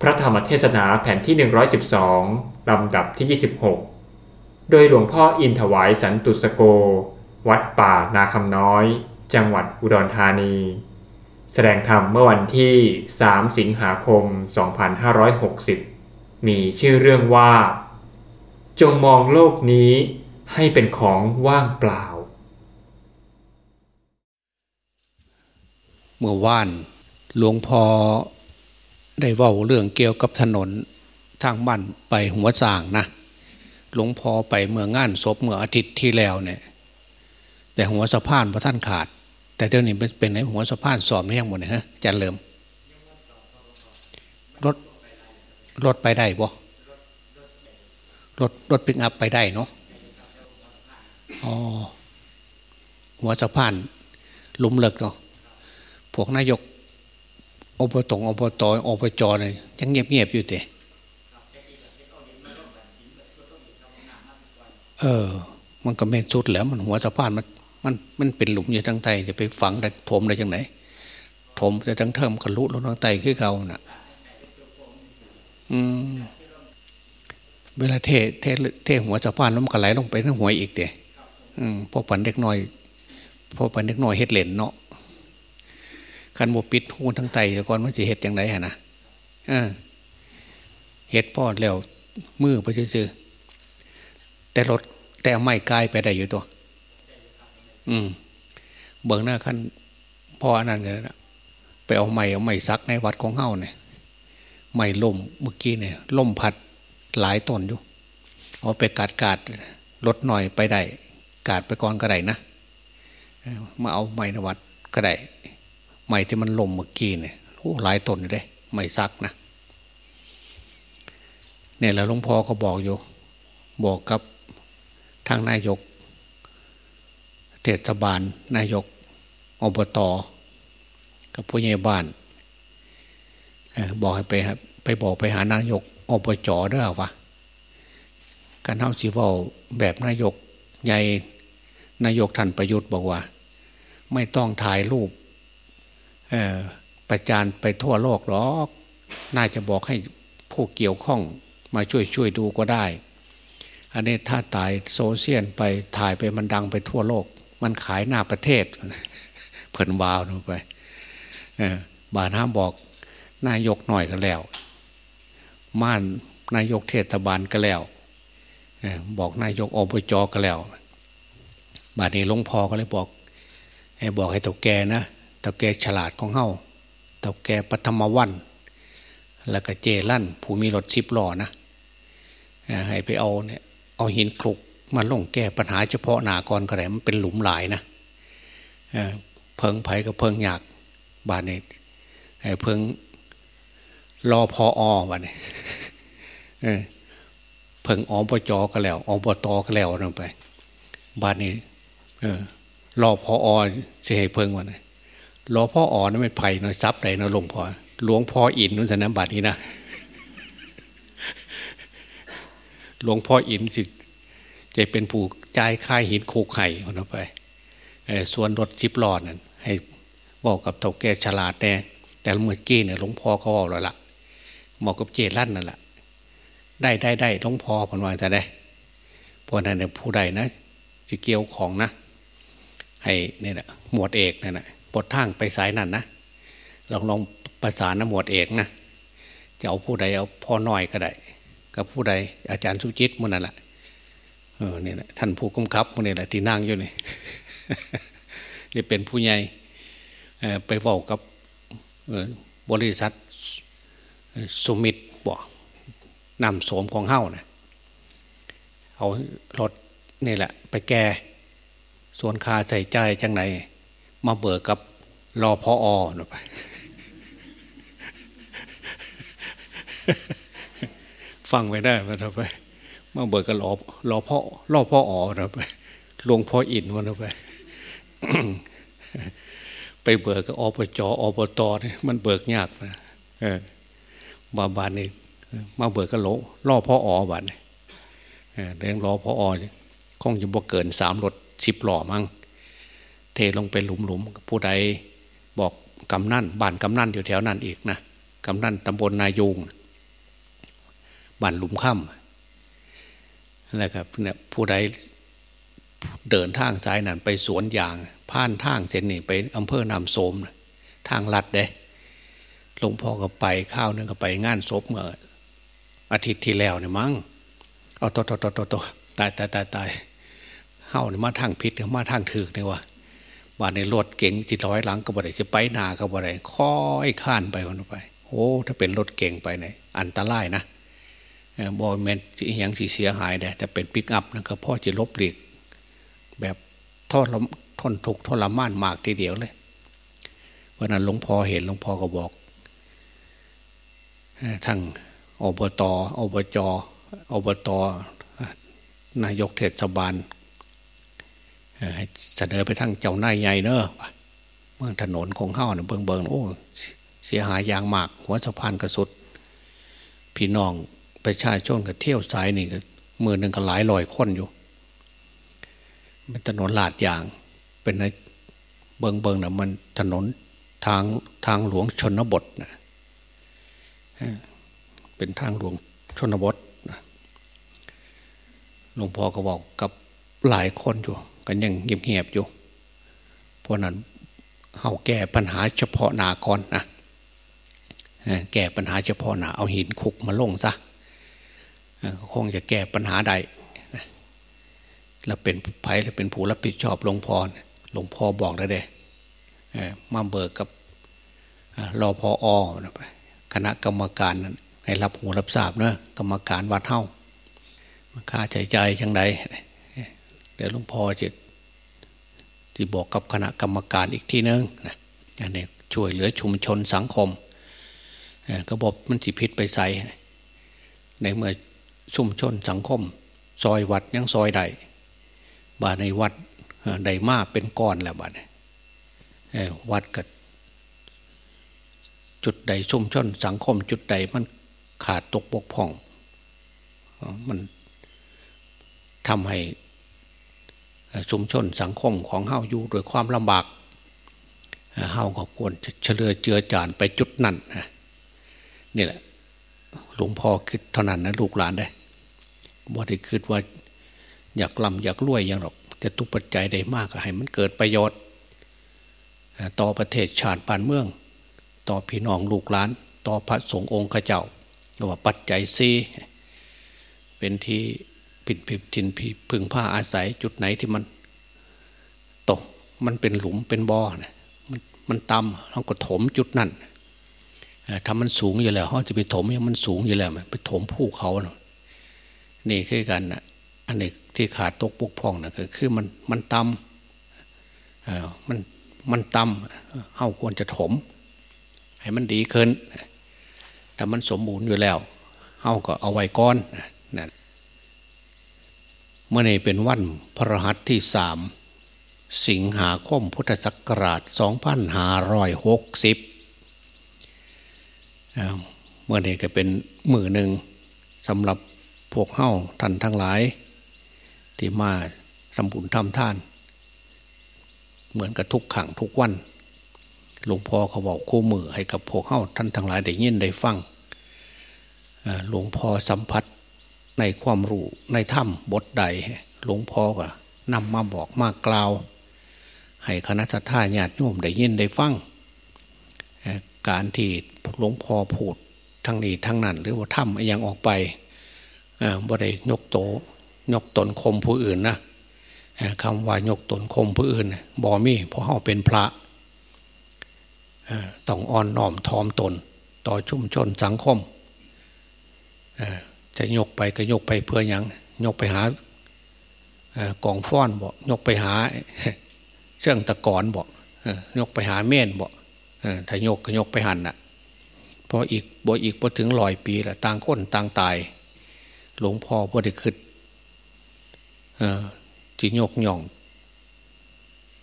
พระธรรมเทศนาแผ่นที่ 112 ลำดับที่ 26 โดยหลวงพ่ออินถวายสันตุสโก วัดป่านาคำน้อย จังหวัดอุดรธานี แสดงธรรมเมื่อวันที่ 3 สิงหาคม 2560 มีชื่อเรื่องว่า จงมองโลกนี้ให้เป็นของว่างเปล่า เมื่อวานหลวงพ่อ ได้เว่าเรื่องเกี่ยวกับถนนทางบ้านไปหัวสางนะหลวงพ่อไปเมื่องานศพเมื่ออาทิตย์ที่แล้วเนี่ย แต่หัวสะพานพระท่านขาด แต่เดี๋ยวนี้เป็นไหนหัวสะพานสอบไม่ยังหมดเลยฮะจันเริ่มรถรถไปได้บ่รถรถปิกอัพไปได้เนาะอ๋อหัวสะพานลุมเลิกเนาะพวกนายก อบตงอบตอบจเนี่ยยังเงียบเงียบอยู่เตะเออ มันก็ไม่สุดแล้วมันหัวสะพานมันมันมันเป็นหลุมอยู่ทั้งไตจะไปฝังได้ถมได้ยังไงถมได้ทั้งเทิมกระลุลงทั้งไตคือเขาน่ะ อืมเวลาเทเทเทหัวสะพานแล้วมันก็ไหลลงไปทั้งหัวอีกเตะอืมพอปันเด็กน้อยพอปันเด็กน้อยเฮ็ดเหรนเนาะ คันโมปิดหูทั้งไตก่อนว่าจะเห็ดอย่างไรฮะนะเห็ดพอดแล้วมือไปซื้อแต่รถแต่ไม่กายไปได้อยู่ตัว อืม เบื้องหน้าขั้นพ่ออนั้นเลยนะไปเอาไม้เอาไม้ซักในวัดของเฮ้าเนี่ยไม้ล่มเมื่อกี้เนี่ยล่มพัดหลายต้นอยู่ เอาไปกาดกาดรถหน่อยไปได้ กาดไปก่อนก็ได้นะมาเอาไม้นวัดก็ได้ ไม้ที่มันล่มเมื่อกี้เนี่ยโอ้หลายต้นเลยไม่ซักนะเนี่ยแล้วหลวงพ่อก็บอกอยู่ บอกกับทางนายกเทศบาลนายกอบตกับผู้ใหญ่บ้านบอกให้ไปไปบอกไปหานายกอบจด้วยวะการเท่าสีวอลแบบนายกใหญ่นายกท่านประยุทธ์บอกว่า ไม่ต้องถ่ายรูป ประจานไปทั่วโลกหรอก น่าจะบอกให้ผู้เกี่ยวข้องมาช่วยช่วยดูก็ได้ อันนี้ถ้าตายโซเชียลไปถ่ายไปมันดังไปทั่วโลก มันขายหน้าประเทศเพิ่นวาวลงไปบาน้ำบอกนายกหน่อยก็แล้ว ม่านนายกเทศบาลก็แล้วบอกนายกอบจก็แล้ว บาดนี้หลวงพ่อก็เลยบอก ให้บอกให้ตัวแกนะ ตาแกฉลาดของเฮาตาแกปฐมวัน แล้วก็เจลั่น ผู้มีรถชิปล้อนะให้ไปเอาเนี่ยเอาหินคลุกมาลงแก้ปัญหาเฉพาะหนาก่อนก็ได้มันเป็นหลุมหลายนะเพิงไผ่กับเพิงหยากบานเนี่ยเพิงรอพออบานเนี่ยเพิงอบจก็แล้วอบตก็แล้วลงไป บานนี้รอพออจะให้เพิงวันนี้ หลวงพ่ออ่อนนั่นเป็นไผ่นอยซับไหนนะหลวงพ่อหลวงพ่ออินนั่นสนามบัตรนี้นะหลวงพ่ออินสิจะเป็นผู้จ่ายค่ายหินโคกไข่คนไปส่วนรถจิบลอดนั่นให้บอกกับเต่าแก่ฉลาดแน่แต่เมื่อกี้เนี่ยหลวงพ่อเขาบอกแล้วล่ะบอกกับเจลั่นนั่นแหละได้ได้ได้หลวงพ่อผลวายแต่ได้เพราะนั้นเนี่ยผู้ใดนะจะเกี่ยวของนะ ให้เนี่ยนะหมวดเอกนั่นแหละ ปดทางไปสายนั่นนะลองลองประสานนหมวดเอกนะจะเอาผู้ใดเอาพ่อหน้อยก็ได้กับผู้ใดอาจารย์สุจิตมันนั่นแหละเออเนี่ยท่านผู้กำกับมันนี่แหละที่นั่งอยู่นี่นี่เป็นผู้ใหญ่ไปบอกกับบริษัทสมิตบอกนำโสมของเฮ้านะเอารถนี่แหละ ไปแก่ส่วนคาใส่ใจจังไหน มาเบิกกับรอพออนไปฟังไปได้มันไปมาเบิกกับรอรอพ่อรอพ่ออ๋อนไปหลวงพ่ออินวันไปไปเบิกกับอบจอบตเนี่ยมันเบิกยากนะบาบานนี่มาเบิกกับโลล่อพ่ออ๋อบานเนี่ยเรื่องรอพ่ออ๋อคงจะบ่เกินสามรถสิบหล่อมั้ง เทลงไปหลุมๆผู้ใดบอกกำนั่นบ้านกำนั่นอยู่แถวนั้นอีกนะกำนั่นตำบลนายุงบ้านหลุมค่ำนั่แหละครับเนี่ยผู้ใดเดินทางสายนั้นไปสวนยาง ผ่านทางเส้นนี้ไปอำเภอนำโสมทางลัดเด้หลวงพ่อก็ไปข้าวนึงก็ไปงานศพเมื่ออาทิตย์ที่แล้วเนี่ยมั้งเอาตัวตัวตัวตัวตายตายตายตายเฮ้าเนี่ยมาทางพิษมาทางถือเนี่ยว่า ว่าในรถเก่งจิตร้อยหลังก็บ่ได้จะไปนาก็บ่ได้ค่อยข้านไปวันไป โอ้ ถ้าเป็นรถเก่งไปเนี่ยอันตรายนะบอแมนยังสีเสียหายได้แต่เป็นปิกอัพนะก็พ่อจะลบหลีกแบบทอดทนทุกทรมานมากทีเดียวเลยวันนั้นหลวงพ่อเห็นหลวงพ่อก็บอกทั้งอบตอบจอบตนายกเทศบาล เสนอไปทั้งเจ้านายใหญ่เนอะเมืองถนนของเข้าเนี่ยเบิงเบิงโอ้เสียหายอย่างมาก หัวสะพานกระสุด พี่น้องประชาชนกับเที่ยวสายนี่ก็มือหนึ่งก็หลายลอยคนอยู่เป็นถนนลาดยาง เป็นในเบิงเบิงน่ะมันถนนทางทางหลวงชนบทนะเป็นทางหลวงชนบทหลวงพ่อก็บอกกับหลายคนอยู่ กันยังเงียบๆอยู่เพราะนั้นเอาแก้ปัญหาเฉพาะนาก่อนนะแก้ปัญหาเฉพาะหนาเอาหินคุกมาลงซะคงจะแก้ปัญหาใดแล้วเป็นไผ่แล้วเป็นผู้รับผิดชอบหลวงพ่อหลวงพ่อบอกแล้วเด้มาเบิกกับรอพออคณะกรรมการนั้นให้รับหูรับทราบเนอะกรรมการวัดเท่าค่าใช้ใจยังไง เดี๋ยวหลวงพ่อจะที่บอกกับคณะกรรมการอีกที่นึงนะอันนี้ช่วยเหลือชุมชนสังคมก็บอกมันจิพิษไปใส่ในเมื่อชุมชนสังคม ซอยวัดยังซอยใดบาในวัดใดมาเป็นก้อนแล้วบาดวัดกับจุดใดชุมชนสังคม จุดใดมันขาดตกบกพร่อง มันทำให้ ชุมชนสังคมของเฮาอยู่โดยความลำบากเฮาก็ควรจะเฉลือเจือจานไปจุดนั้นนี่แหละ หลวงพ่อคิดเท่านั้นนะลูกหลานได้บ่ได้คิดว่าอยากลำอยากรวยอย่างหรอกแต่ทุกปัจจัยใดมากก็ให้มันเกิดประโยชน์ ต่อประเทศชาติบ้านเมือง ต่อพี่น้องลูกหลาน ต่อพระสงฆ์องค์ข้าเจ้าว่าปัจจัยซีเป็นที่ ผิดผิดทินผีพึ่งผ้าอาศัยจุดไหนที่มันตก มันเป็นหลุมเป็นบ่อเนี่ยมันมันต่ำเราก็ถมจุดนั้นถ้ามันสูงอยู่แล้วเขาจะไปถมยังมันสูงอยู่แล้วไปถมภูเขาเนี่คือกันนะอันนี้ที่ขาดตกปกพองนะคือคือมันมันต่ำมันมันต่ำเขาควรจะถม ให้มันดีขึ้นแต่มันสมบูรณ์อยู่แล้วเขาก็เอาไว้ก้อนนะ เมื่อในเป็นวันพระหัสที่สามสิงหาคมพุทธศักราช 2560 เมื่อนี้ก็เป็นมือหนึ่งสำหรับพวกเฮ้าท่านทั้งหลาย ที่มาทำบุญทำท่าน เหมือนกับทุกขังทุกวัน หลวงพ่อเขาบอกคู่มือให้กับพวกเฮ้าท่านทั้งหลายได้ยินได้ฟังหลวงพ่อสัมผัส ในความรู้ในถ้ำบทใด หลวงพ่อก็นำมาบอกมากล่าว ให้คณะสัตยาญาติโยมได้ยินได้ฟังการที่หลวงพ่อพูดทั้งนี้ทั้งนั้น หรือว่าถ้ำยังออกไปบ่ได้ยกโตยกตนคมผู้อื่นนะคำว่ายกตนคมผู้อื่นบอมี่เพราะเขาเป็นพระต้องอ่อนน้อมทอมตน ต่อชุมชนสังคม จะยกไปก็ยกไปเพื่อยังยกไปหากองฟ้อนบอกยกไปหาเชื่องตะกอนบอกยกไปหาเม่นบอกถ้ายกก็ยกไปหันน่ะพออีกบ่อีกพอถึงลอยปีละต่างคนต่างตาย หลวงพ่อพอได้ขึ้นที่ยกย่อง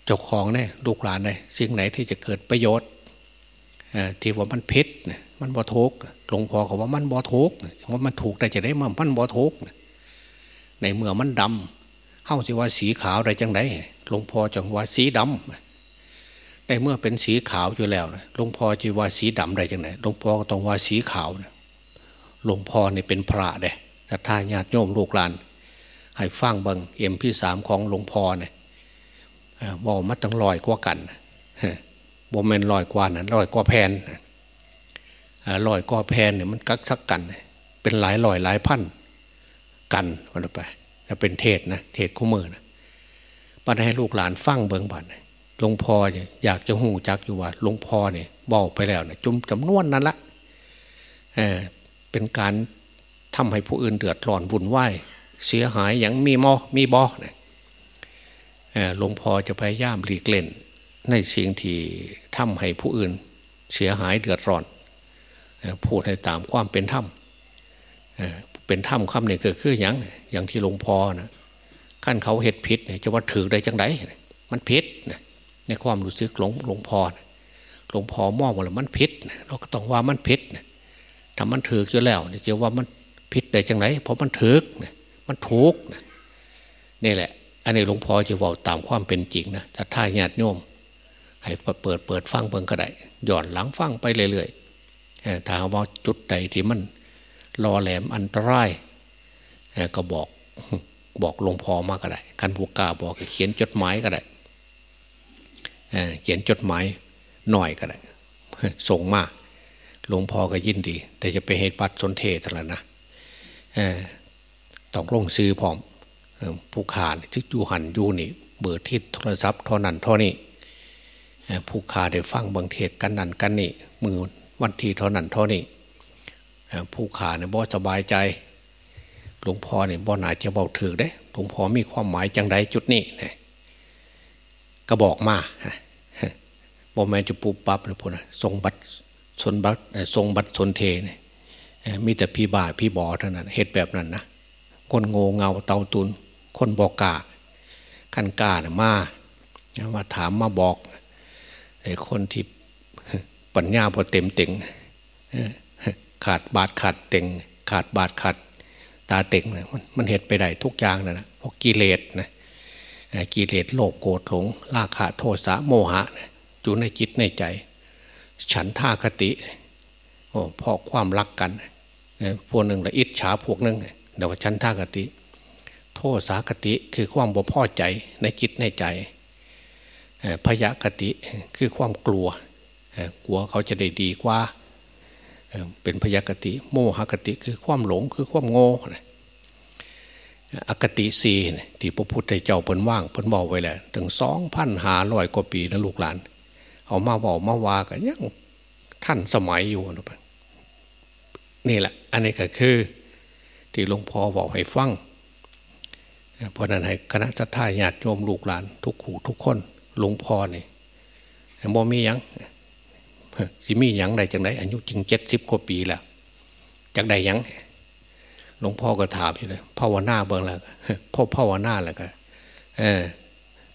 เจ้าของเนี่ยลูกหลานเนี่ยสิ่งไหนที่จะเกิดประโยชน์ที่ว่ามันพชรมันบ่ทุก หลวงพ่อเขาว่ามันบ่ทุกว่ามันถูกได้จะได้มันมันบ่ทุกในเมื่อมันดำเฮ้าสิว่าสีขาวได้จังไดหลวงพ่อจังว่าสีดำในเมื่อเป็นสีขาวอยู่แล้วหลวงพ่อจีว่าสีดำได้จังไดหลวงพ่อต้องว่าสีขาวหลวงพ่อเนี่ยเป็นพระเด้ศรัทธาญาติโยมลูกหลาน ให้ฟังบังเอ็มพี่สามของหลวงพ่อเนี่ยบอกมาตั้งลอยกว่ากันบ่แมนลอยกว่านั้นลอยกว่าแพน ลอยกว่าแพนเนี่ยมันกักสักกัน เป็นหลายลอยหลายพันกันวันไปจะเป็นเทศนะเทศคู่มือนะปัญให้ลูกหลานฟังเบิงบันหลวงพ่อเนี่ยอยากจะหูจักอยู่ว่าหลวงพ่อเนี่ยบอกไปแล้วเนี่ยจุ่มจำนวนนั้นละเเป็นการทำให้ผู้อื่นเดือดร้อนวุ่นวายเสียหายอย่างมีมอมีบอเนี่ยหลวงพ่อจะพยายามหลีกเล่น ในสิ่งที่ทำให้ผู้อื่นเสียหายเดือดร้อน พูดให้ตามความเป็นธรรมเป็นธรรมคำเนี่ยคือคืออย่างอย่างที่หลวงพ่อนะขั้นเขาเห็ดพิษเนี่ยจะว่าถือได้จังไดมันพิษในความรู้สึกหลวงหลวงพ่อหลวงพ่อมองว่ามันพิษเราก็ต้องว่ามันพิษถ้ามันถืออยู่แล้วเนี่ยจะว่ามันพิษได้จังไดเพราะมันถือมันถูกนี่แหละ อันนี้หลวงพ่อจะบอกตามความเป็นจริงนะถ้าท่าญาติโยมให้เปิดเปิดฟังเบิ่งก็ได้หย่อนหลังฟังไปเรื่อยๆ ถ้าว่าจุดใดที่มันรอแหลมอันตรายก็บอกบอกหลวงพ่อมาก็ได้คันผูกกาบอกเขียนจดหมายก็ได้เขียนจดหมายหน่อยก็ได้ส่งมาหลวงพ่อก็ยินดี แต่จะไปเหตุปัดสนเทศแล้วนะต้องลงซื้อพร้อมผู้ขาดทึกอยู่หันอยู่นี่เบอร์ที่โทรศัพท์เท่านั้นเท่านี้ผู้ขาได้ฟังบางเทศกันนั่นกันนี่มือ วันที่เท่านั้นเท่านี้ผู้ขาเนี่ยบ่สบายใจ หลวงพ่อเนี่ยบ่หนาจะเบาถือได้หลวงพ่อมีความหมายจังใดจุดนี้ก็บอกมาบ่แม่จะปูปับเลยพูนะทรงบัตรสนบัตรทรงบัตรสนเทเนี่ยมีแต่พี่บ่าพี่บอเท่านั้นเหตุแบบนั้นนะคนโง่เงาเตาตุน คนบอกกาขันกาเนี่ยมามาถามมาบอกไอ้คนที่ ปัญญาพอเต็มเต็งขาดบาดขาดเต็ง ขาดบาดขาดตาเต็งนะมันมันเหตุไปได้ทุกอย่างนะนะเพราะกิเลสนะกิเลสโลภโกรธหลงราคะโทสะโมหะนะอยู่ในจิตในใจ ฉันท่าคติโอ้พอความรักกันพวกหนึ่งละอิจฉาพวกหนึ่งเดี๋ยวฉันท่ากติ โทสากติคือความบ่พอใจในจิตในใจพยากติคือความกลัว กลัวเขาจะได้ดีกว่าเป็นพยากติ โมหกติคือความหลงคือความโง่อกติสีที่พระพุทธเจ้าเพิ่นว่างเพิ่นบอกไว้แหละถึงสองพันหาร้อยกว่าปีนะลูกหลาน เอามาบอกมาว่ากันยังท่านสมัยอยู่นะนี่แหละ อันนี้ก็คือ ที่หลวงพ่อบอกให้ฟังเพราะนั้นให้คณะสัตยาติโยมลูกหลาน ทุกขู่ทุกคนหลวงพ่อนี่บ่มียัง สิมียังใดจังไดอายุจริงเจ็ดสิบกว่าปีแล้วจังใดยังหลวงพ่อก็ถามอยู่เลยภาวนาเบิ่งแล้วพ่อภาวนาแล้วก็เออ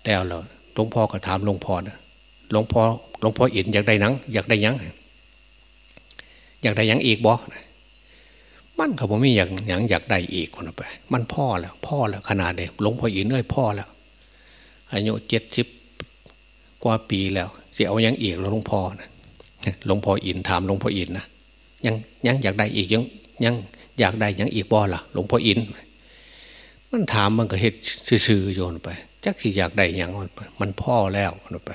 แล้วเราหลวงพ่อก็ถามหลวงพ่อนะหลวงพ่อหลวงพ่ออินอยากได้นัง อยากได้ยังอยากได้ยังอีกบ่มันก็บ่มีอยากยังอยากได้อีกคนไป มันพ่อแล้ว พ่อแล้วขนาดเด็กหลวงพ่ออินเอ้ยพ่อแล้วอายุเจ็ดสิบกว่าปีแล้วเสียเอายังอีกหลวงพ่อนะ หลวงพ่ออินถามหลวงพ่ออินนะยังยังอยากได้อีกยังยังอยากได้ยังอีกบ่ล่ะหลวงพ่ออิน มันถามมันก็เฮ็ดซื่อๆโยนไปจักที่อยากได้ยังมันพ่อแล้วนไป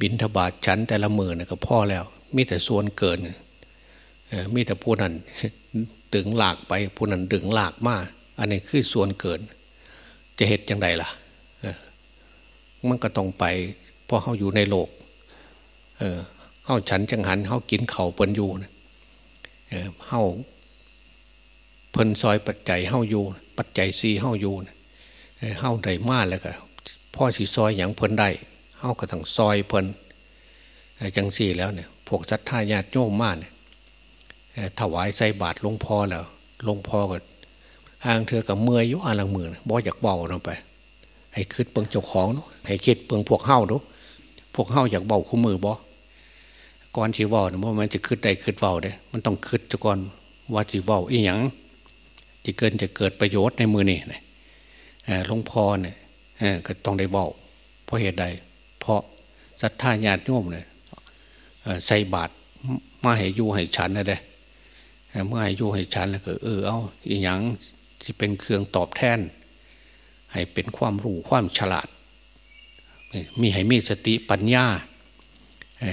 บินทบาทชั้นแต่ละมือเนี่ยก็พ่อแล้ว มีแต่ส่วนเกินมีแต่ผู้นั้นดึงหลากไปผู้นั้นดึงหลากมาอันนี้คือส่วนเกิน จะเหตุยังไงล่ะมันก็ต้องไปเพราะเขาอยู่ในโลก เเขาฉันจังหันเขากินเข่าเปิ้นอยู่นะเขาเพิ่นซอยปัจจัยเฮาอยู่ ปัจจัยซีเฮาอยู่เฮาได้มาแล้วก็พ่อสีซอยอย่างเพิ่นได้เฮาก็ต้องซอยเพิ่นจังสี่แล้วเนี่ยพวกศรัทธาญาติโยมมาเนี่ยถวายใส่บาตรหลวงพ่อแล้วหลวงพ่อก็อ้างเธอกับเมื่อยอยู่อ่านลังมือบ่อยากเบาลงไป ให้คิดเปิงเจ้าของเนาะให้คิดเปิงพวกเฮาดูพวกเฮาอยากเบาคู่มือบ่ ก่อนชีวอเนี่ยมันจะคิดได้คิดเบาเด้มันต้องคิดจะก่อนว่าชีวออีหยังจะเกินจะเกิดประโยชน์ในมือนี่หลวงพ่อเนี่ยก็ต้องได้บอกเพราะเหตุใด เพราะศรัทธาญาติโยมเนี่ยใส่บาตรมาให้ยู่ให้ฉันนะเด้เมื่อให้ยู่ให้ฉันแล้วก็เออเอาอีหยังที่เป็นเครื่องตอบแทน ให้เป็นความรู้ความฉลาด มีให้มีสติปัญญา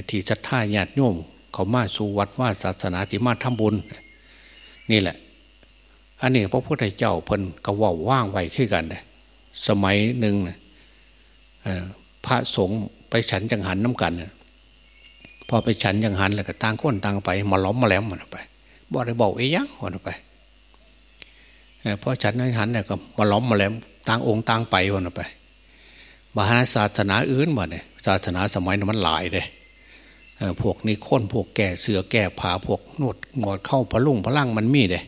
ที่ศรัทธาญาติโยมเขามาสู่วัดว่าศาสนาที่มาทำบุญ นี่แหละ อันนี้พระพุทธเจ้าเพิ่นก็ว่าว่างไว้ขึ้นกันเลยสมัยหนึ่งพระสงฆ์ไปฉันจังหันน้ำกันพอไปฉันจังหันแล้วก็ต่างคนต่างไปมาล้อมมาแหลมมันไปบอกได้บอกเอ้ยังวันไปพอฉันจังหันเนี่ยก็มาล้อมมาแหลมต่างองค์ต่างไปวันไปมหาศาสนาอื่นมาเนี่ยศาสนาสมัยนั้นมันหลายเลย พวกนี้ค้นพวกแก่เสือแก่ผาพวกนวดงอดเข้าพลุ่งพลังมันมีเลย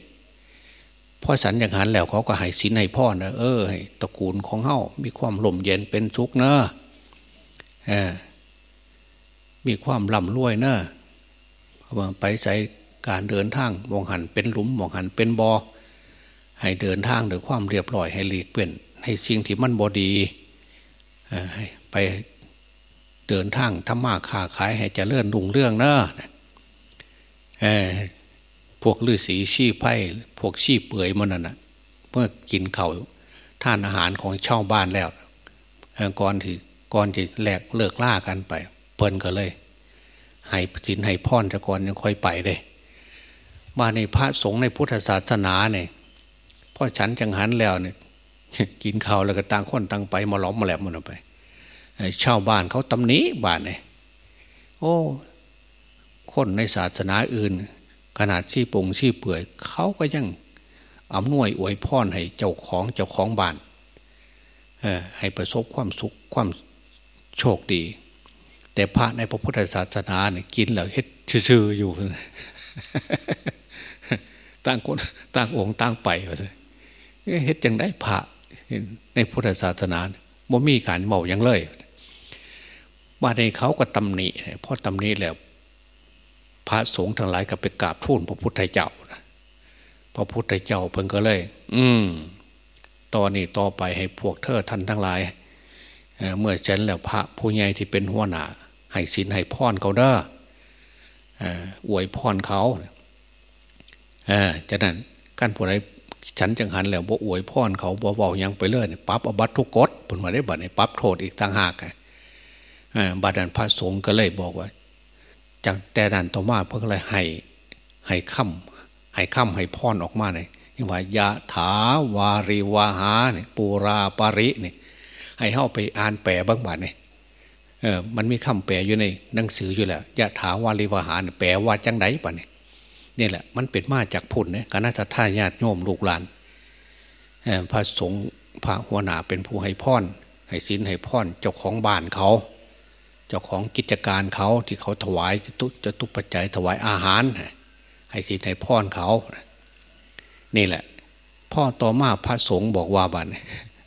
พอสันอย่างนั้นแล้วเขาก็ให้สินให้พ่อนะเออให้ตระกูลของเฮามีความลมเย็นเป็นสุขเนอะมีความร่ำรวยเนอะไปใส่การเดินทางมองหันเป็นหลุมมองหันเป็นบอ่อให้เดินทางด้วยความเรียบร้อยให้หลีกเลี่ยนให้สิ่งที่มันบอดีไป เดินทางทำมาค้าขายให้เจริญรุ่งเรื่องเนอะพวกฤาษีชี้ไพ่พวกชี้เปื่อยมันน่ะเมื่อกินเขาท่านอาหารของชาวบ้านแล้วก่อนที่ก่อนที่แหลกเลิกล่ากันไปเปิ้นก็เลยให้สินให้พรจะก่อนยังค่อยไปเลยมาในพระสงฆ์ในพุทธศาสนาเนี่ยพ่อฉันจังหันแล้วเนี่ยกินข้าวแล้วก็ต่างคนต่างไปมาล้อมมาแหลมมันไป ชาวบ้านเขาตำหนิบ้านเนี่ยโอ้คนในศาสนาอื่น ขนาดชี้ปงชี้เปื่อยเขาก็ยังอำนวยอวยพรให้เจ้าของเจ้าของบ้านให้ประสบความสุขความโชคดี แต่พระในพระพุทธศาสนาเนี่ยกินแล้วเฮ็ดชื่ออยู่ต่างคนต่างองค์ต่างไปเฮ็ดจังได้พระในพุทธศาสนาบ่มีการเมาอย่างเลย มาในเขาก็ตำหนิเพอตำหนิแล้ว พระสงฆ์ทั้งหลายก็ไปกราบทูลพระพุทธเจ้าพระพุทธเจ้าเพิ่งก็เลย อืมตอนนี้ต่อไปให้พวกเธอท่านทั้งหลายเมื่อฉันแล้วพระผู้ใหญ่ที่เป็นหัวหน้าให้ศีลให้พรเขาเด้ออวยพรเขาจากนั้นการผู้ใดฉันจังหันแล้วบ่อวยพรเขาบ่เว้ายังไปเลยปั๊บอบัตทุกกฎผลมาได้บัดนี้ปั๊บโทษอีกต่างหาก บาดันพระสงฆ์ก็เลยบอกว่า จากแต่นั้นต่อมาเพื่ออะไรให้ให้ค่ำให้ค่ำให้พรออกมาเลยนี่ว่ายะถาวาริวาหาเนี่ยปูราปาริเนี่ยให้เข้าไปอ่านแปลบ้างบัดเนี่ยเออมันมีคำแปลอยู่ในหนังสืออยู่แล้วยะถาวาริวาหาเนี่ยแปลว่าจังไดปะเนี่ยนี่แหละ มันเป็นมาจากพุ่นเนี่ยคณะท่าญาติโยมลูกหลานพระสงฆ์พระหัวหน้าเป็นผู้ให้พรให้ศีลให้พรเจ้าของบ้านเขา เจ้าของกิจการเขาที่เขาถวายจะตุจะตุปัจจัยถวายอาหาร ให้ศีลให้พรเขา นี่แหละ พ่อต่อมาพระสงฆ์บอกว่าบัน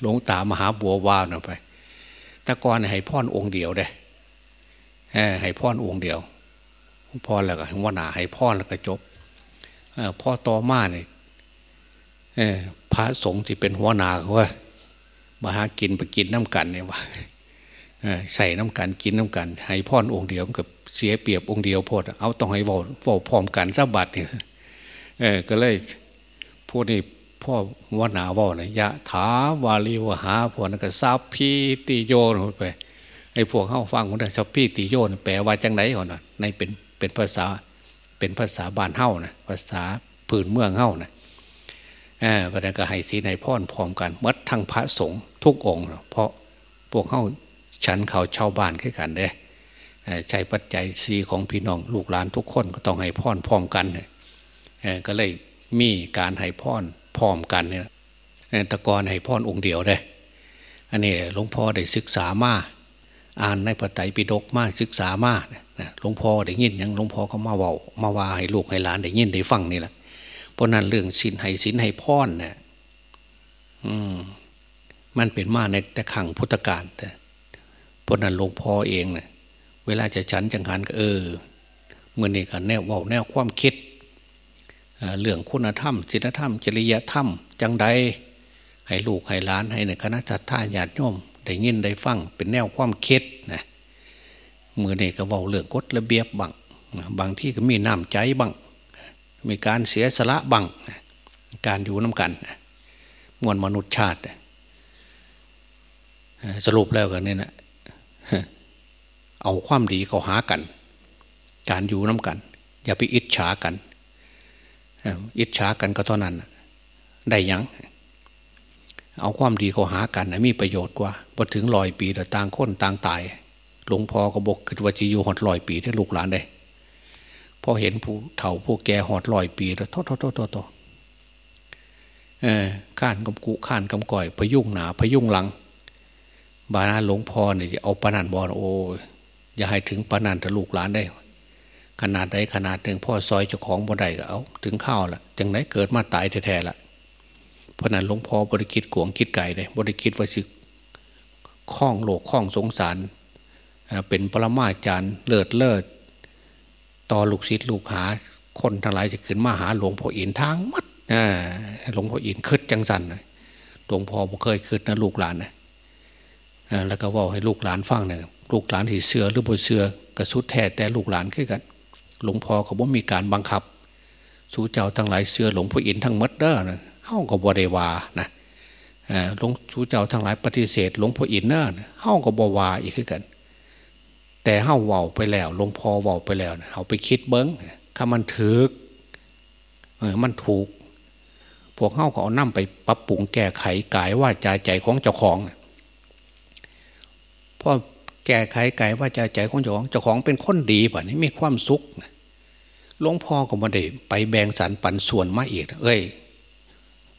หลวงตามหาบัวว่าวนะไปแต่ก่อนให้พรอองค์เดียวเด้ให้พรอองค์เดียวพรแล้วก็ว่าหนาให้พรแล้วก็จบพ่อต่อมาเนี่ยพระสงฆ์ที่เป็นหัวหนาว่ามาหากินไปกินน้ำกันเนี่ยว่า ใส่น้ำกันกินน้ำกันให้พ่อนองค์เดียวกับเสียเปรียบองค์เดียวพอดเอาต้องให้วอลวอพร้อมกันสับัดเนี่ยเออก็เลยพูดนี่พ่อวนาว่านี่ยะถาวาลีวหาพวกนั้นก็ซับพีติโยนไปไอ้พวกเข้าฟังคนนั้นซับพีติโยนแปลว่าจังไหนก่อนนะในเป็นเป็นภาษาเป็นภาษาบ้านเฮ้านะภาษาพื้นเมืองเฮ้านะเออพระนั้นก็ให้สีในพ่อนพร้อมกันมัดทั้งพระสงฆ์ทุกองค์เพราะพวกเฮ้า ฉันเขาเช่าบ้านขึ้นกันเด้ใช้ปัจจัยสีของพี่น้องลูกหลานทุกคนก็ต้องให้พรพร้อมกันก็เลยมีการให้พรพร้อมกันเนี่ยตะกอนให้พรองค์เดียวเด้อันนี้หลวงพ่อได้ศึกษามาอ่านในพระไตรปิฎกมาศึกษามาหลวงพ่อได้ยินยังหลวงพ่อเขามาว่ามาว่าให้ลูกให้หลานได้ยินได้ฟังนี่แหละเพราะนั้นเรื่องสินให้สินให้พรเนี่ยอืมมันเป็นมาในแต่ขังพุทธกาลแต่ เพราะนั้นหลวงพ่อเองเนะี่ยเวลาจะฉันจังหันก็เออเมื่อนี่กันแนวว่าแนวความคิดเรื่องคุณธรรมศีลธรรม จริยธรรม จังใดให้ลูกให้หลานให้ในคณะจัตตาญาติโยมได้ยินได้ฟังเป็นแนวความคิดนะมือนี่ก็ว่าเรื่องกฎระเบียบบางบางที่ก็มีน้ำใจบางมีการเสียสละบังการอยู่น้ากันมวลมนุษยชาติ สรุปแล้วกันนี่นะ เอาความดีเขาหากัน การอยู่น้ากัน อย่าไปอิจฉากัน อิจฉากันก็เท่านั้นได้ยังเอาความดีเขาหากันนะมีประโยชน์กว่าพอถึงลอยปีแต่ต่างคนต่างตาย หลวงพ่อก็บอกคือว่าจะอยู่หอดลอยปีได้ลูกหลานได้พอเห็นผู้เฒ่าผู้แก่หอดลอยปีแล้วโทษโทษโทษโทษเออข้านกำกุข้านกำก่อยพยุงหนาพยุงหลัง บานาหลวงพ่อเนี่ยเอาปนันบอลโอ้อย่าให้ถึงปนันแต่ลูกหลานได้ ขนาดใดขนาดหนึ่งพ่อซอยเจ้าของบ่ได้ก็เอา ถึงข้าวละจังไหนเกิดมาตายแท้ๆละเพราะนั้นหลวงพ่อบริคิดกวงคิดไก่เลยบริคิดว่าสิข้องโลกข้องสงสารเป็นปรมาจารย์เลิศเลิศต่อลูกศิษย์ลูกหา คนทั้งหลายจะขึ้นมาหาหลวงพ่ออินทางมัดหลวงพ่ออินคืดจังสันหลวงพ่อบ่เคยคืดนะลูกหลานนะ แล้วก็ว่าให้ลูกหลานฟังเนี่ยลูกหลานที่เสือหรือบ่เสือกระสุดแท้แต่ลูกหลานขึ้นกันหลวงพ่อเขาบ่มีการบังคับ สู้เจ้าทั้งหลายเสือหลวงพ่ออินทั้งมัดเด้อนะเฮ้าก็บริวานะหลวงสู้เจ้าทั้งหลายปฏิเสธหลวงพ่ออินเนอร์เฮ้าก็บวาอีกขึ้นกัน แต่เฮาเว้าไปแล้วหลวงพ่อเว้าไปแล้วเอาไปคิดเบิ้งถ้ามันถือเออมันถูก พวกเฮาก็เอานั่มไปปรับปรุงแก้ไขกายว่าใจใจของเจ้าของ พ่อแก้ไขไกายว่าใจใจของเจ้าของเจ้าของเป็นคนดีแบบนี้มีความสุขหลวงพ่อก็มาได้ไปแบ่งสรรปันส่วนมาอีกเอ้ย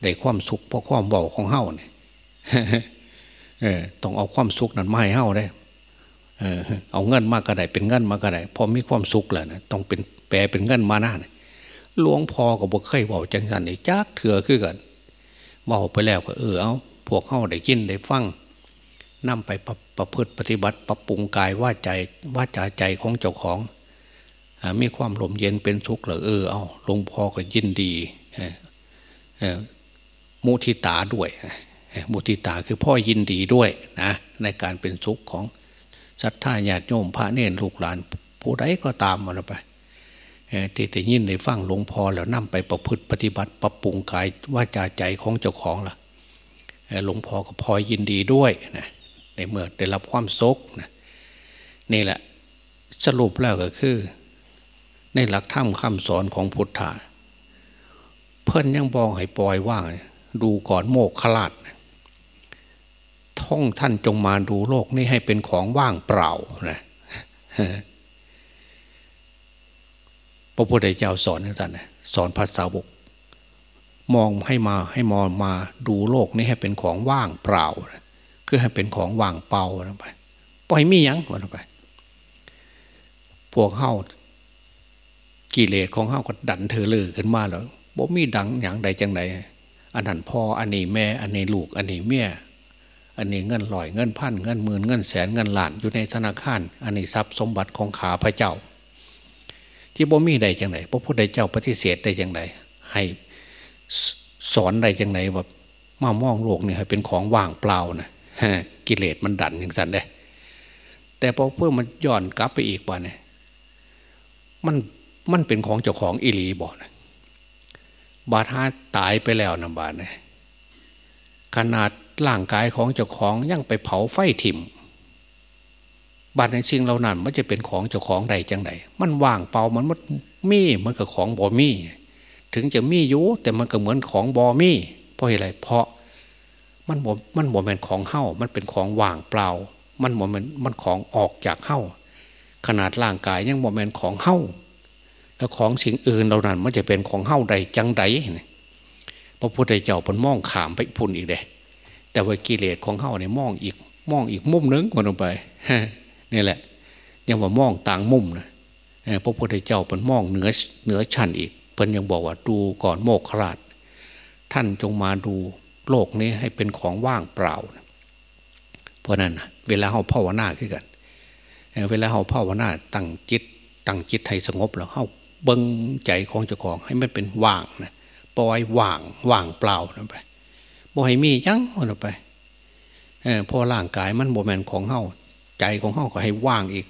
ได้ความสุขเพราะความเบาของเฮ้าเนี่ยต้องเอาความสุขนั้นมาให้เฮ้าได้เอาเงินมากก็ได้เป็นเงินมากก็ได้พอมีความสุขแล้วนะต้องเป็นแปลเป็นเงินมาหน้าหลวงพ่อก็บอกเคยบอกจังสันนี่จักเถื่อขึ้นกันบอกไปแล้วก็เออเอาพวกเข้าได้กินได้ฟัง นำไปประประพฤติปฏิบัติ ปรับปรุงกายว่าใจว่าจาใจของเจ้าของมีความหลมเย็นเป็นทุกข์หรือเออเอาหลวงพ่อก็ยินดีมุทิตาด้วยมุทิตาคือพ่อยินดีด้วยนะในการเป็นสุขของศรัทธาญาติโยมพระเนรลูกหลาน ผู้ใดก็ตามมาแล้วไปที่ได้ยินได้ฟังหลวงพ่อแล้วนำไปประพฤติปฏิบัติ ปรับปรุงกายว่าจาใจของเจ้าของล่ะหลวงพ่อก็พอยินดีด้วยนะ ในเมื่อได้รับความโศกนะนี่แหละสรุปแล้วก็คือ ในหลักธรรมคำสอนของพุทธะเพิ่นยังบอกให้ปล่อยว่าง ดูก่อนโมกขลาดท่องท่านจงมาดูโลกนี้ให้เป็นของว่างเปล่านะพระพุทธเจ้าสอนท่านสอนภาษาบกมองให้มาให้มองมาดูโลกนี้ให้เป็นของว่างเปล่า คือให้เป็นของว่างเปล่าไปปล่อยมียังวันไป พวกเข้ากิเลสของเข้าก็ดันเธอเลยขึ้นมาแล้วบ่มีดังอย่างใดจังใดอันนั้นพ่ออันนี้แม่ อันนี้ลูก อันนี้เมียอันนี้เงินลอยเงินพันเงินหมื่นเงินแสนเงินล้านอยู่ในธนาคาร อันนี้ทรัพย์สมบัติของขาพระเจ้า ที่บ่มีใดจังไหนพระพุทธเจ้าปฏิเสธได้จังไหนให้สอนได้จังไหนแบบมามองโลกนี่ให้เป็นของว่างเปล่านะ กิเลสมันดันอย่างสันได้แต่พอเพื่อมันย้อนกลับไปอีกว่าเนี่ยมันมันเป็นของเจ้าของอิลีบอกนะบาทาตายไปแล้วนะบาทเนี่ยขนาดร่างกายของเจ้าของยังไปเผาไฟถิ่มบัตรในสิ่งเหล่านั้นมันจะเป็นของเจ้าของใดจังใดมันว่างเปล่ามันมันมีเหมือนกับของบอมี ถึงจะมีอยู่แต่มันก็เหมือนของบอมี เพราะอะไรเพราะ มันบ่มันบ่เป็นของเฮ้ามันเป็นของว่างเปล่า มันบ่เป็นมันของออกจากเฮ้าขนาดร่างกายยังบ่เป็นของเฮ้าแล้วของสิ่งอื่นเหล่านั้นมันจะเป็นของเฮ้าใดจังใดพระพุทธเจ้าเป็นมองขามไปพุ่นอีกเด้แต่ว่ากิเลสของเขาเนี่ยมองอีกมองอีกมุมนึงมันลงไปนี่แหละยังว่ามองต่างมุมนะพระพุทธเจ้าเป็นมองเหนือเหนือชั้นอีกเพิ่นยังบอกว่าดูก่อนโมกขราดท่านจงมาดู โลกนี้ให้เป็นของว่างเปล่า เพราะนั้นเวลาเขาภาวนาขึ้นกัน เวลาเขาภาวนาตั้งจิต ตั้งจิตให้สงบแล้วเขาเบิ้งใจของเจ้าของให้มันเป็นว่างนะปล่อยว่างว่างเปล่านะไปบ่ให้มียังมันไปเออพอร่างกายมันโมแมนของเฮาใจของเฮาก็ให้ว่างอีก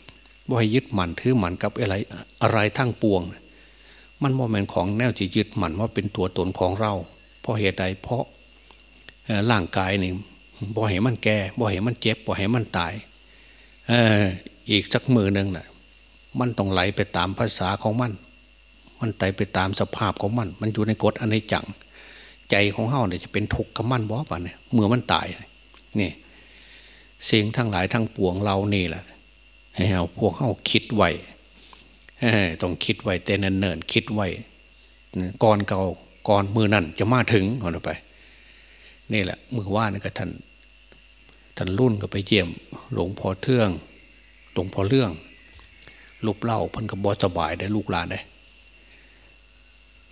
บ่ให้ยึดมั่นถือมั่นกับอะไรอะไรทั้งปวง มันโมเมนต์ของแนวที่ยึดมั่นว่าเป็นตัวตนของเรา เพราะเหตุใดเพราะ ร่างกายนี่บ่เห็นมันแก่บ่เห็นมันเจ็บบ่เห็นมันตายเอออีกสักมือหนึ่งนะ่ะ มันต้องไหลไปตามภาษาของมัน มันไตไปตามสภาพของมัน มันอยู่ในกฎอันนี้จัง ใจของเฮาเนี่ยจะเป็นทุกข์กับมันบ่ปะเนี่ยเมื่อมันตายนี่สิ่งทั้งหลายทั้งปวงเรานี่แหละให้เราพวกเฮาคิดไว้ต้องคิดไว้แต่เนินๆคิดไว้ก่อนเก่าก่อนมือนั่นจะมาถึงก่อนไป นี่แหละมือว่านี่ก็ท่านท่านรุ่นก็ไปเยี่ยม หลวงพ่อเทือง หลวงพ่อเรื่อง ลูกเล่าพันกับบอสบายได้ลูกหลานได้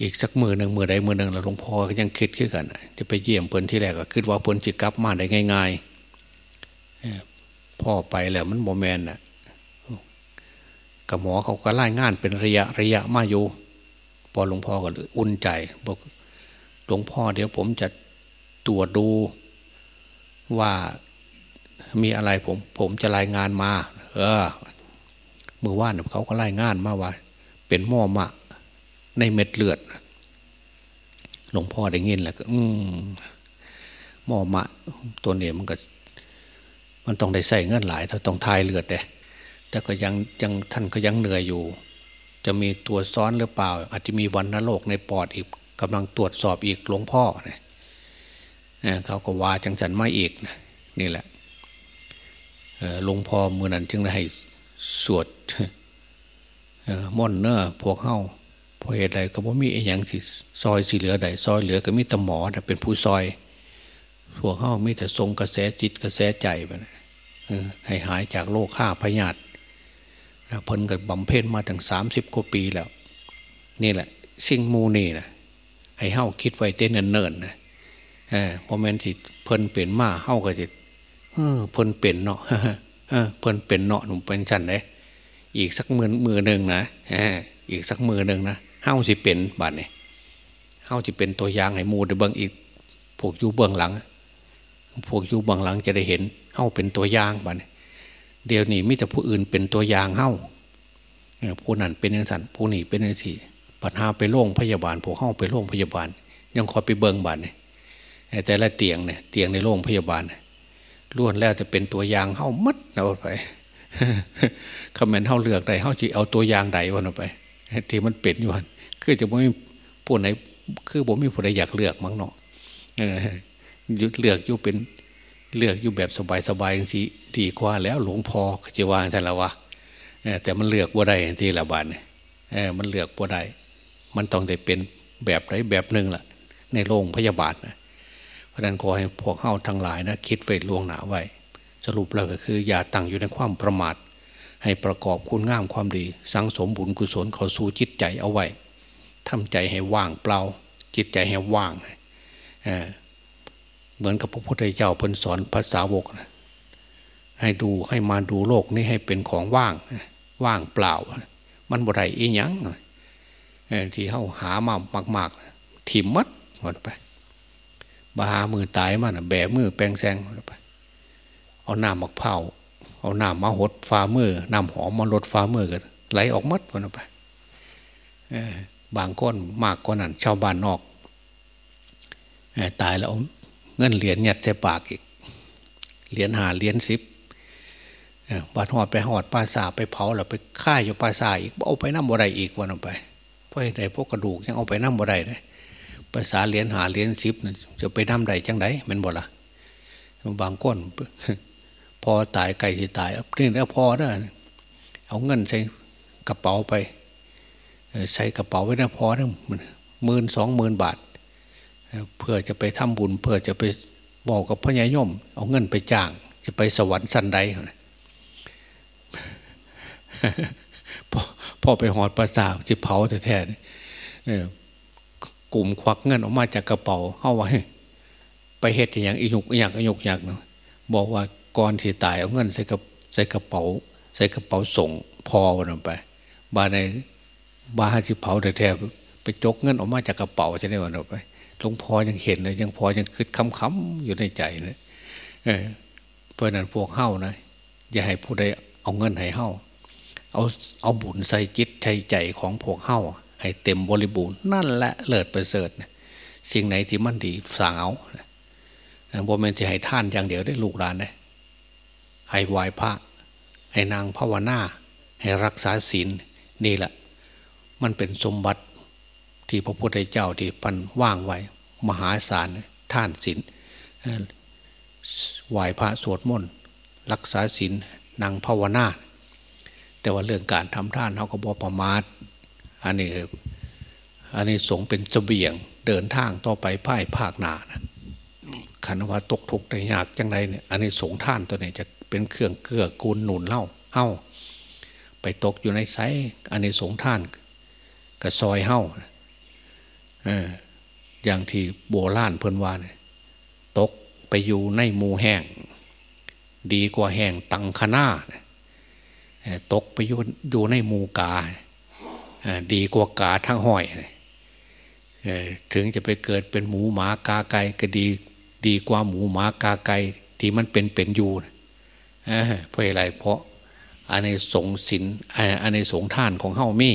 อีกสักมือหนึ่งมือใดมือหนึ่งแล้วหลวงพ่อก็ยังคิดขึ้นกัน จะไปเยี่ยมเพิ่นที่แรกก็คิดว่าเพิ่นจะกลับมาได้ง่าย ๆ พ่อไปแล้วมันโมแมนน่ะกับหมอเขาก็ไล่งานเป็นระยะระยะมาอยู่ พอหลวงพ่อก็อุ่นใจบอกหลวงพ่อเดี๋ยวผมจะ ตรวจดูว่ามีอะไรผมผมจะรายงานมา เออมือว่านเขาก็รายงานมาว่า เป็นหม้อมะ ในเม็ดเลือดหลวงพ่อได้ยินแหละก็อืมหม้อมะ ตัวนี้มันก็ มันต้องได้ใส่เงินหลายถ้าต้องทายเลือดเด้แต่ก็ยังยังท่านก็ยังเหนื่อยอยู่ จะมีตัวซ้อนหรือเปล่า อาจจะมีวันนรกในปอดอีกกำลังตรวจสอบอีกหลวงพ่อเนี่ย เขาก็ว่าจังสันไม่อีกนะนี่แหละหลวงพ่อมือนั้นจึงได้ให้สวดม่อนเนอพวกเข้าพอเหตุใดก็บ่มีออย่างสิซอยสีเหลือใดซอยเหลือก็มีแต่หมอเป็นผู้ซอยพวกเข้ามีแต่ทรงกระแสจิตกระแสใจไปนะให้หายจากโรคข้าพยาธิเพิ่นกับบำเพ็ญมาถึงสามสิบกว่าปีแล้ว นี่แหละ สิ่งมูนี่นะให้เข้าคิดไว้เต้นเนิ่นๆนะ เออพอแมนที่เพิ่นเปลี่ยนมาเข้าก็จะเพิ่นเปลี่ยนเนาะเพิ่นเป็นเนาะหนุ่มเป็นชั้นเลยอีกสักมือมือหนึ่งนะอีกสักมือหนึ่งนะเฮ้าสิเป็นบาดเนี่ยเฮ้าสิเป็นตัวอย่างให้มูได้เบื้งอีกพวกยูเบื้องหลัง พวกยูเบื้องหลังจะได้เห็นเฮ้าเป็นตัวอย่างบาดเนี่ยเดี๋ยวนี้มิแต่ผู้อื่นเป็นตัวอย่างเฮ้าผู้นั้นเป็นย่างสันผู้นี้เป็นย่างสี่ปัญหาไปโรงพยาบาลพวกเฮ้าไปโรงพยาบาล ยังคอยไปเบื้องบาดเนี่ย แต่ละเตียงเนี่ยเตียงในโรงพยาบาลล้วนแล้วจะเป็นตัวยางเฮ้ามัดเอาไปคำเมนเท่าเลือกใดเท่าจีเอาตัวยางใดวันไปที่มันเป็นอยู่คือจะไม่ผู้ไหนคือผมไมีผู้ใดอยากเลือกมั้งเนาะยึดเลือกอยู่เป็นเลือกอยู่แบบสบายๆสิดีกว่าแล้วหลวงพ่อจะว่าใช่แล้ววะแต่มันเลือกว่าได้ที่ละบาทเนี่ยมันเลือกว่าได้มันต้องได้เป็นแบบไหนแบบหนึ่งแหละในโรงพยาบาลนะ เพราะนั้นขอให้พวกเข้าทั้งหลายนะคิดไว้ล่วงหนาไว้ สรุปแล้วก็คือ อย่าตั้งอยู่ในความประมาท ให้ประกอบคุณงามความดี สังสมบุญกุศลเข้าสู่จิตใจเอาไว้ทำใจให้ว่างเปล่า จิตใจให้ว่างเเหมือนกับพระพุทธเจ้าเพิ่นสอนภาษาวกนะให้ดูให้มาดูโลกนี้ให้เป็นของว่าง ว่างเปล่า มันบ่ได้อีหยังที่เขาหามามาก ๆ ถิ่มมัดหมดไป บาหามือตายมันแบมือแปลงแซงไปเอาน้ำมักเผาเอาน้ำมาหดฟ้ามือน้ำหอมมาลดฟ้ามือกันไหลออกมัดวันไปบางก้นมากกว่านั้นชาวบ้านนอกตายแล้วเงินเหรียญหยัดใส่ปากอีกเหรียญหาเหรียญสิบบาดหอดไปหอดปลาสาไปเผาแล้วไปฆ่าอยู่ปลาสาอีกเอาไปน้ำบ่ได้อีกวันไปเพราะไอ้พวกกระดูกยังเอาไปน้ำบ่ได้เลย ภาษาเหรียญหาเหรียญสิบจะไปน้ำใดจังไดมันบ่ละบางก้นพอตายไก่ที่ตายนี่แล้วพอนะเอาเงินใส่กระเป๋าไปใส่กระเป๋าไว้นะพอนะหมื่นสองหมื่นบาท เพื่อจะไปทำบุญ เพื่อจะไปบอกกับพญายม เอาเงินไปจ้าง จะไปสวรรค์สันใดพอไปหอดประสาจะเผาแท้ๆ กลุ่มควักเงินออกมาจากกระเป๋าเอาไว้ไปเหตุอย่างอีหยุกอย่างอีหยุกอย่างบอกว่าก่อนที่ตายเอาเงินใส่กระใส่กระเป๋า ใส่กระเป๋าส่งพอวันไปบาในบาที่เผาแต่แทบไปจกเงินออกมาจากกระเป๋าจะได้วันไปหลวงพ่อยังเห็นเลยยังพอยังคิดค้ำๆอยู่ในใจนะเพราะนั้นพวกเฮ้านะอย่าให้ผู้ใดเอาเงินให้เฮ้าเอาเอาบุญใส่จิตใส่ใจของพวกเฮ้า ให้เต็มบริบูรณ์นั่นแหละเลิศประเสริฐสิ่งไหนที่มันดีสาวบ่แม่นจะให้ท่านอย่างเดียวได้ลูกหลานเลยให้ไหวพระ ให้นางภาวนาให้รักษาศีลนี่แหละ มันเป็นสมบัติที่พระพุทธเจ้าที่ปันว่างไว้ มหาศาลท่านศีลไหวพระสวดมนต์รักษาศีลนางภาวนาแต่ว่าเรื่องการทำท่านเขาก็บอกประมาท อันนี้อันนี้สงเป็นเบียงเดินทางต่อไปพ่ายภาคนานะขันว่าตกทุกข์ได้ยากจังไรเนี่ยอันนี้สงท่านตัวนี้จะเป็นเครื่องเกื้อกูลหนุนเล่าเฮ้าไปตกอยู่ในไซอันนี้สงท่านกระซอยเฮ้าเอออย่างที่โบราณเพิ่นว่าเนี่ยตกไปอยู่ในหมูแห้ง ดีกว่าแห้งตังคณาตกไปอยู่อยู่ในหมูกา ดีกว่ากาทั้งห้อยถึงจะไปเกิดเป็นหมูหมากาไก่ก็ดีดีกว่าหมูหมากาไก่ที่มันเป็นเป็นอยู่เพราะอะไรเพราะอันในสงสินอันในสงท่านของเฮ้ามี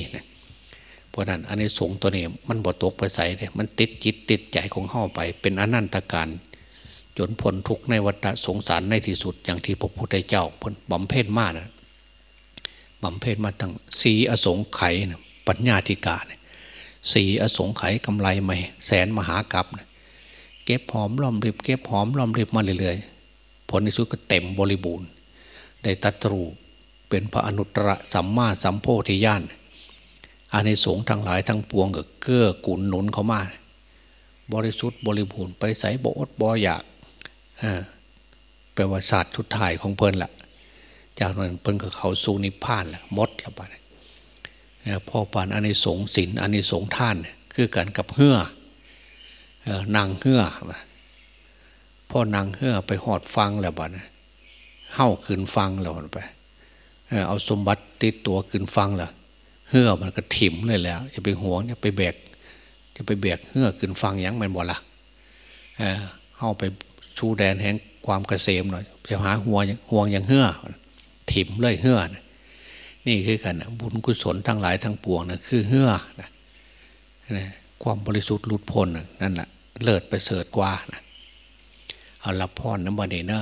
เพราะนั้นอันในสงตัวนี้มันบดตกไปใส่เลยมันติดจิตติดใจของเฮ้าไป เป็นอนันตการจนพ้นทุกในวัฏสงสารในที่สุดอย่างที่พระพุทธเจ้าพ้นบำเพ็ญมานะบำเพ็ญมาตั้งสีอสงไขย ปัญญาธิกาเนี่ยสีอสงไขยกำไรไม่แสนมหากรัปเก็บหอมรอมริบเก็บหอมรอมริบมาเรื่อยๆผลในสุดก็เต็มบริบูรณ์ ได้ตัตรูเป็นพระอนุตตรสัมมาสัมโพธิญาณอานิสงส์ทั้งหลายทั้งปวงก็เกื้อกูลหนุนเขามาบริสุทธิ์บริบูรณ์ไปใส่บอดบออยากแปลว่าศาสตร์ชุดถ่ายของเพลินละจากนั้นเพิ่นกับเขาสู่นิพพานละมดละไป พ่อปานอานิสงส์ศีลอานิสงส์ท่าน คือกันกับเหื่อนางเหื่อพ่อนางเหื่อไปหอดฟังแล้วบ้านเฮ้าขึ้นฟังแล้วไปเอาสมบัติติดตัวขึ้นฟังแล้วเหื่อมันก็ถิ่มเลยแล้ว จะไปห่วงจะไปแบก จะไปแบกเหื่อขึ้นฟังยังมันบ่ละเฮ้าไปชูแดนแห่งความเกษมหน่อยจะหาห่วงห่วงอย่างเหื่อถิ่มเลยเหื่อ นี่คือกันบุญกุศลทั้งหลายทั้งปวงนะคือเหื่อนะความบริสุทธิ์หลุดพ้นนั่นแหละเลิศไปเสริฐกว่านะเอาละพรน้ำบันเดนะ